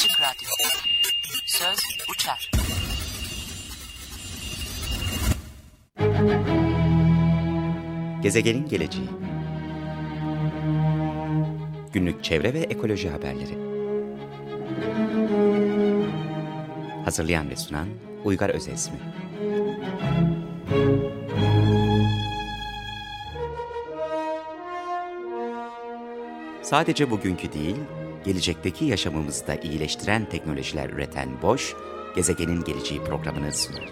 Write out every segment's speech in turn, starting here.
Açık Radyo. Söz uçar. Gezegenin geleceği Günlük çevre ve ekoloji haberleri Hazırlayan ve sunan Uygar Özesmi Sadece bugünkü değil, gelecekteki yaşamımızı da iyileştiren teknolojiler üreten Boş, Gezegenin Geleceği programını sunar.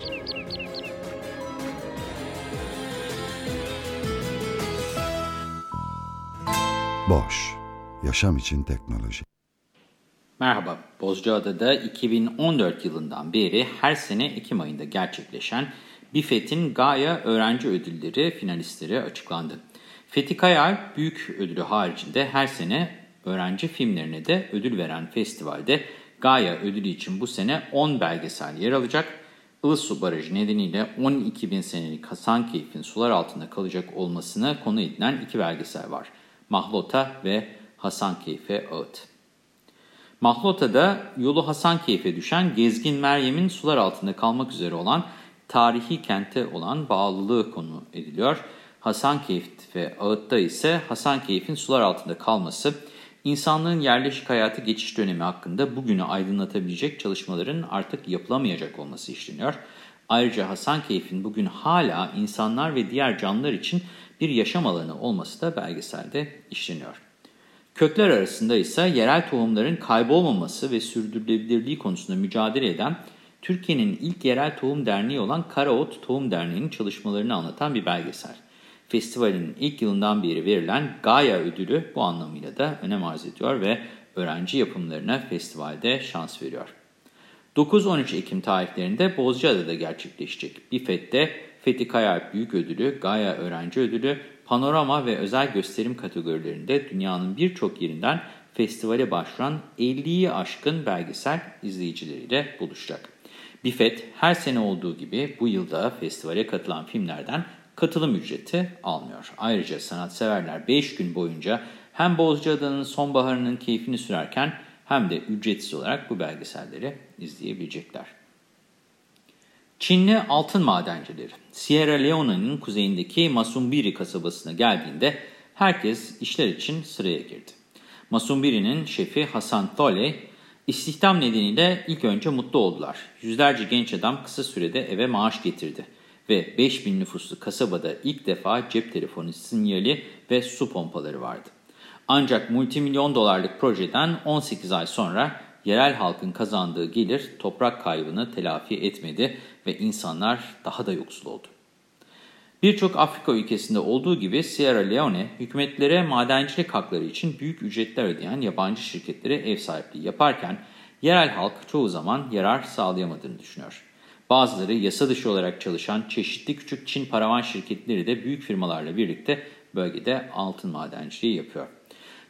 Boş, yaşam için teknoloji. Merhaba, Bozcaada'da 2014 yılından beri her sene Ekim ayında gerçekleşen BİFET'in Gaia Öğrenci Ödülleri finalistleri açıklandı. Fethi Kayal Büyük Ödülü haricinde her sene öğrenci filmlerine de ödül veren festivalde Gaia ödülü için bu sene 10 belgesel yer alacak. Ilısu Barajı nedeniyle 12 bin senelik Hasankeyf'in sular altında kalacak olmasına konu edilen iki belgesel var. Mahlota ve Hasankeyf'e Ağıt. Mahlota'da yolu Hasankeyf'e düşen Gezgin Meryem'in sular altında kalmak üzere olan tarihi kente olan bağlılığı konu ediliyor. Hasankeyf ve Ağıt'ta ise Hasankeyf'in sular altında kalması, insanlığın yerleşik hayatı geçiş dönemi hakkında bugünü aydınlatabilecek çalışmaların artık yapılamayacak olması işleniyor. Ayrıca Hasankeyf'in bugün hala insanlar ve diğer canlılar için bir yaşam alanı olması da belgeselde işleniyor. Kökler arasında ise yerel tohumların kaybolmaması ve sürdürülebilirliği konusunda mücadele eden Türkiye'nin ilk yerel tohum derneği olan Karaot Tohum Derneği'nin çalışmalarını anlatan bir belgesel. Festivalin ilk yılından beri verilen Gaia ödülü bu anlamıyla da önem arz ediyor ve öğrenci yapımlarına festivalde şans veriyor. 9-13 Ekim tarihlerinde Bozcaada'da gerçekleşecek BİFET'te Fethi Kayalp Büyük Ödülü, Gaia Öğrenci Ödülü, Panorama ve özel gösterim kategorilerinde dünyanın birçok yerinden festivale başvuran 50'yi aşkın belgesel izleyicileriyle buluşacak. BİFET her sene olduğu gibi bu yılda festivale katılan filmlerden katılım ücreti almıyor. Ayrıca sanatseverler 5 gün boyunca hem Bozcaada'nın sonbaharının keyfini sürerken hem de ücretsiz olarak bu belgeselleri izleyebilecekler. Çinli altın madencileri Sierra Leone'nin kuzeyindeki Masumbiri kasabasına geldiğinde herkes işler için sıraya girdi. Masumbiri'nin şefi Hasan Tole istihdam nedeniyle ilk önce mutlu oldular. Yüzlerce genç adam kısa sürede eve maaş getirdi ve 5000 nüfuslu kasabada ilk defa cep telefonu sinyali ve su pompaları vardı. Ancak multimilyon dolarlık projeden 18 ay sonra yerel halkın kazandığı gelir toprak kaybını telafi etmedi ve insanlar daha da yoksul oldu. Birçok Afrika ülkesinde olduğu gibi Sierra Leone hükümetlere madencilik hakları için büyük ücretler ödeyen yabancı şirketlere ev sahipliği yaparken yerel halk çoğu zaman yarar sağlayamadığını düşünüyor. Bazıları yasa dışı olarak çalışan çeşitli küçük Çin paravan şirketleri de büyük firmalarla birlikte bölgede altın madenciliği yapıyor.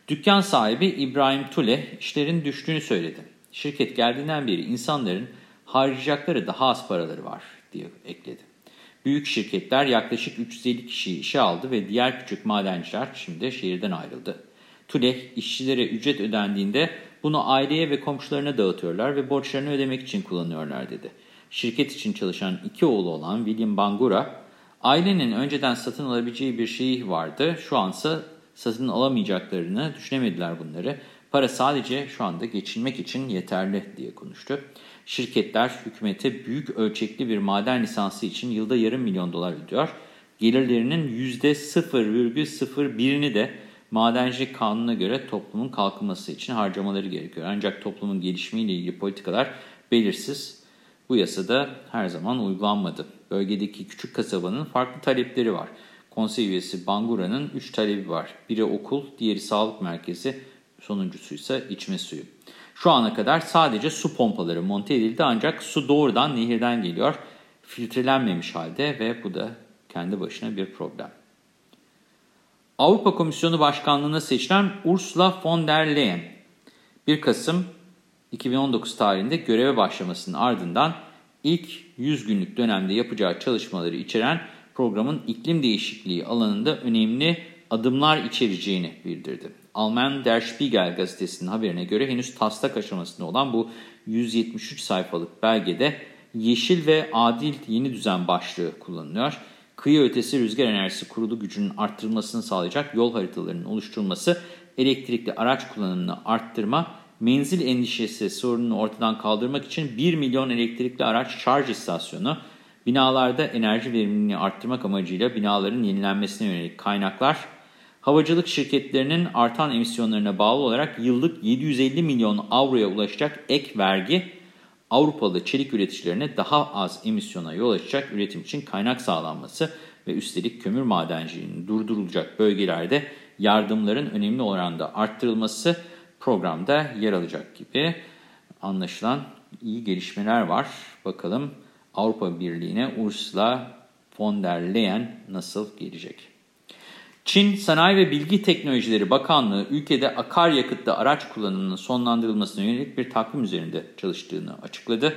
Dükkan sahibi İbrahim Tule işlerin düştüğünü söyledi. Şirket geldiğinden beri insanların harcayacakları daha az paraları var diye ekledi. Büyük şirketler yaklaşık 350 kişiyi işe aldı ve diğer küçük madenciler şimdi şehirden ayrıldı. Tule işçilere ücret ödendiğinde bunu aileye ve komşularına dağıtıyorlar ve borçlarını ödemek için kullanıyorlar dedi. Şirket için çalışan iki oğlu olan William Bangura, ailenin önceden satın alabileceği bir şey vardı, şu ansa satın alamayacaklarını düşünemediler bunları. Para sadece şu anda geçinmek için yeterli diye konuştu. Şirketler hükümete büyük ölçekli bir maden lisansı için yılda yarım milyon dolar ödüyor. Gelirlerinin %0,01'ini de madencilik kanununa göre toplumun kalkınması için harcamaları gerekiyor. Ancak toplumun gelişimiyle ilgili politikalar belirsiz. Bu yasada her zaman uygulanmadı. Bölgedeki küçük kasabanın farklı talepleri var. Konsey üyesi Bangura'nın 3 talebi var. Biri okul, diğeri sağlık merkezi, sonuncusu ise içme suyu. Şu ana kadar sadece su pompaları monte edildi ancak su doğrudan nehirden geliyor. Filtrelenmemiş halde ve bu da kendi başına bir problem. Avrupa Komisyonu Başkanlığı'na seçilen Ursula von der Leyen 1 Kasım 2019 tarihinde göreve başlamasının ardından ilk 100 günlük dönemde yapacağı çalışmaları içeren programın iklim değişikliği alanında önemli adımlar içereceğini bildirdi. Alman Der Spiegel gazetesinin haberine göre henüz taslak aşamasında olan bu 173 sayfalık belgede yeşil ve adil yeni düzen başlığı kullanılıyor. Kıyı ötesi rüzgar enerjisi kurulu gücünün arttırılmasını sağlayacak yol haritalarının oluşturulması, elektrikli araç kullanımını arttırma, menzil endişesi sorununu ortadan kaldırmak için 1 milyon elektrikli araç şarj istasyonu, binalarda enerji verimliliğini arttırmak amacıyla binaların yenilenmesine yönelik kaynaklar, havacılık şirketlerinin artan emisyonlarına bağlı olarak yıllık 750 milyon avroya ulaşacak ek vergi, Avrupalı çelik üreticilerine daha az emisyona yol açacak üretim için kaynak sağlanması ve üstelik kömür madenciliğinin durdurulacak bölgelerde yardımların önemli oranda arttırılması programda yer alacak gibi anlaşılan iyi gelişmeler var. Bakalım Avrupa Birliği'ne Ursula von der Leyen nasıl gelecek? Çin Sanayi ve Bilgi Teknolojileri Bakanlığı ülkede akaryakıtlı araç kullanımının sonlandırılmasına yönelik bir takvim üzerinde çalıştığını açıkladı.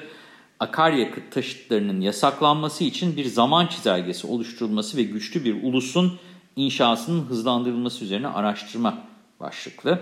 Akaryakıt taşıtlarının yasaklanması için bir zaman çizelgesi oluşturulması ve güçlü bir ulusun inşasının hızlandırılması üzerine araştırma başlıklı.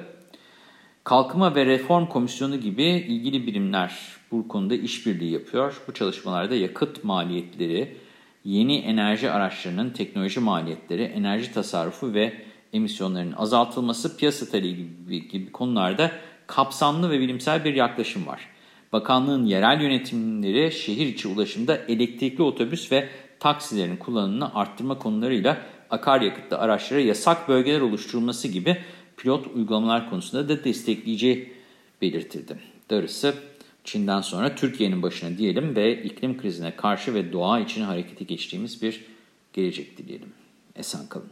Kalkınma ve Reform Komisyonu gibi ilgili birimler bu konuda işbirliği yapıyor. Bu çalışmalarda yakıt maliyetleri, yeni enerji araçlarının teknoloji maliyetleri, enerji tasarrufu ve emisyonların azaltılması, piyasa talebi gibi, gibi konularda kapsamlı ve bilimsel bir yaklaşım var. Bakanlığın yerel yönetimleri şehir içi ulaşımda elektrikli otobüs ve taksilerin kullanımını arttırma konularıyla akaryakıtlı araçlara yasak bölgeler oluşturulması gibi pilot uygulamalar konusunda da destekleyeceği belirtildi. Darısı Çin'den sonra Türkiye'nin başına diyelim ve iklim krizine karşı ve doğa için harekete geçtiğimiz bir gelecek dileyelim. Esen kalın.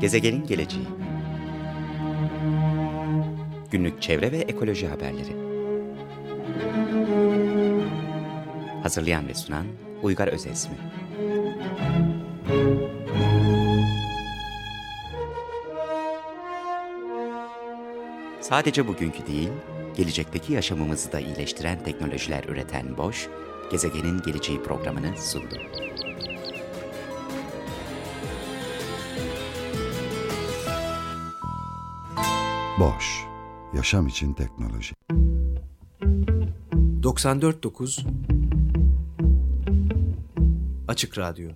Gezegenin geleceği Günlük çevre ve ekoloji haberleri Hazırlayan ve sunan Uygar Özesmi Sadece bugünkü değil, gelecekteki yaşamımızı da iyileştiren teknolojiler üreten Boş, Gezegenin Geleceği programını sundu. Boş, yaşam için teknoloji. 94.9 Açık Radyo